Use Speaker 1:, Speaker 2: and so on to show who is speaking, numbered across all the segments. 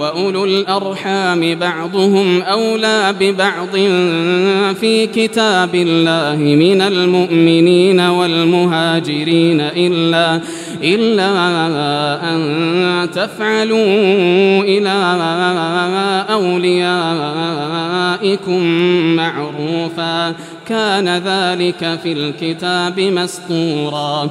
Speaker 1: وأولو الأرحام بعضهم أولى ببعض في كتاب الله من المؤمنين والمهاجرين إلا إلا أن تفعلوا إلى أوليائكم معروفا كان ذلك في الكتاب مسطورا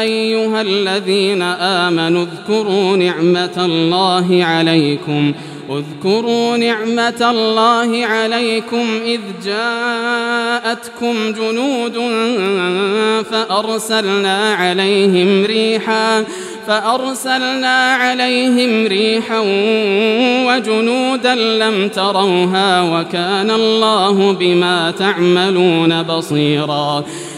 Speaker 1: أيها الذين آمنوا اذكروا نعمة الله عليكم اذكروا نعمة الله عليكم إذ جاءتكم جنود فأرسلنا عليهم ريحا فأرسلنا عليهم ريحا وجنودا لم تروها وكان الله بما تعملون بصيراً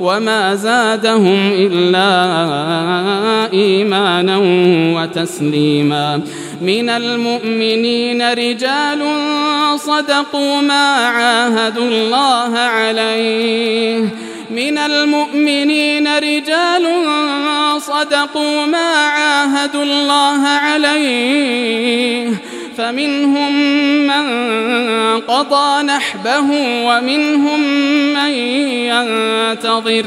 Speaker 1: وما زادهم إلا إيمانا وتسليما من المؤمنين رجال صدقوا ما عاهدوا الله عليه من المؤمنين رجال صدقوا ما عاهدوا الله عليه فمنهم من قضى نحبه ومنهم من ينتظر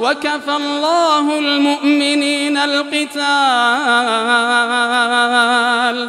Speaker 1: وكفى الله المؤمنين القتال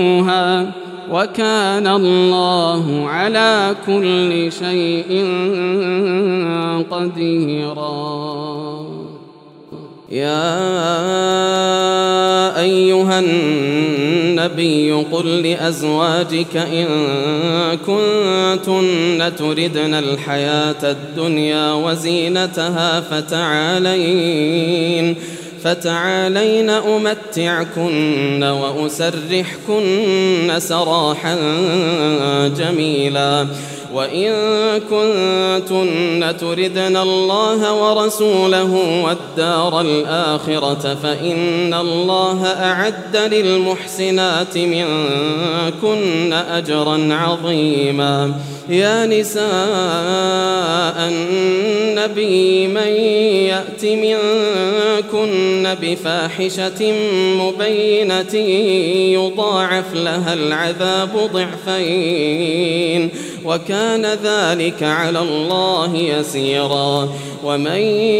Speaker 1: فعلوها وكان الله على كل شيء قديرا يا ايها النبي قل لازواجك ان كنتن تردن الحياه الدنيا وزينتها فتعالين فتعالين أمتعكن وأسرحكن سراحا جميلا وإن كنتن تردن الله ورسوله والدار الآخرة فإن الله أعد للمحسنات منكن أجرا عظيما يا نساء النبي من يأت منكن بفاحشة مبينة يضاعف لها العذاب ضعفين وكان ذلك على الله يسيرا ومن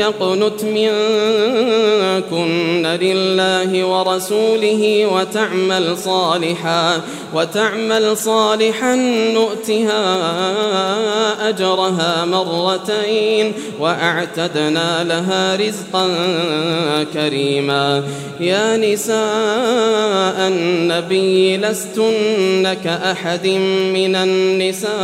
Speaker 1: يقنت منكن لله ورسوله وتعمل صالحا وتعمل صالحا نؤتها أجرها مرتين وأعتدنا لها رزقا كريما يا نساء النبي لستن كأحد من النساء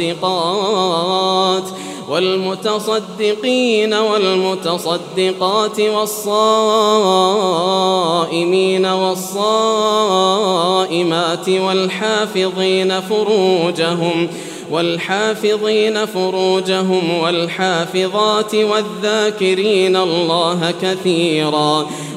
Speaker 1: والمتصدقات والمتصدقين والمتصدقات والصائمين والصائمات والحافظين فروجهم والحافظين فروجهم والحافظات والذاكرين الله كثيراً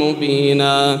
Speaker 1: مبينا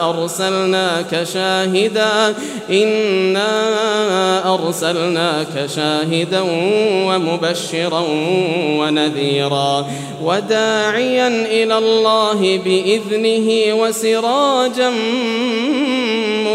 Speaker 1: أرسلناك شاهدا إنا أرسلناك شاهدا ومبشرا ونذيرا وداعيا إلى الله بإذنه وسراجا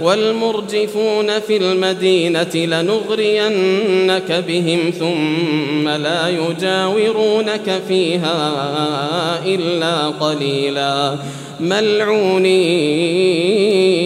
Speaker 1: والمرجفون في المدينة لنغرينك بهم ثم لا يجاورونك فيها إلا قليلا ملعونين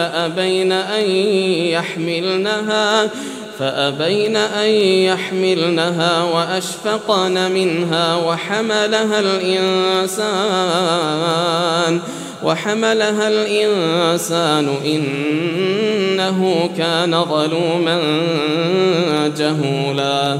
Speaker 1: فأبين أن يحملنها فأبين أن يحملنها وأشفقن منها وحملها الإنسان وحملها الإنسان إنه كان ظلوما جهولا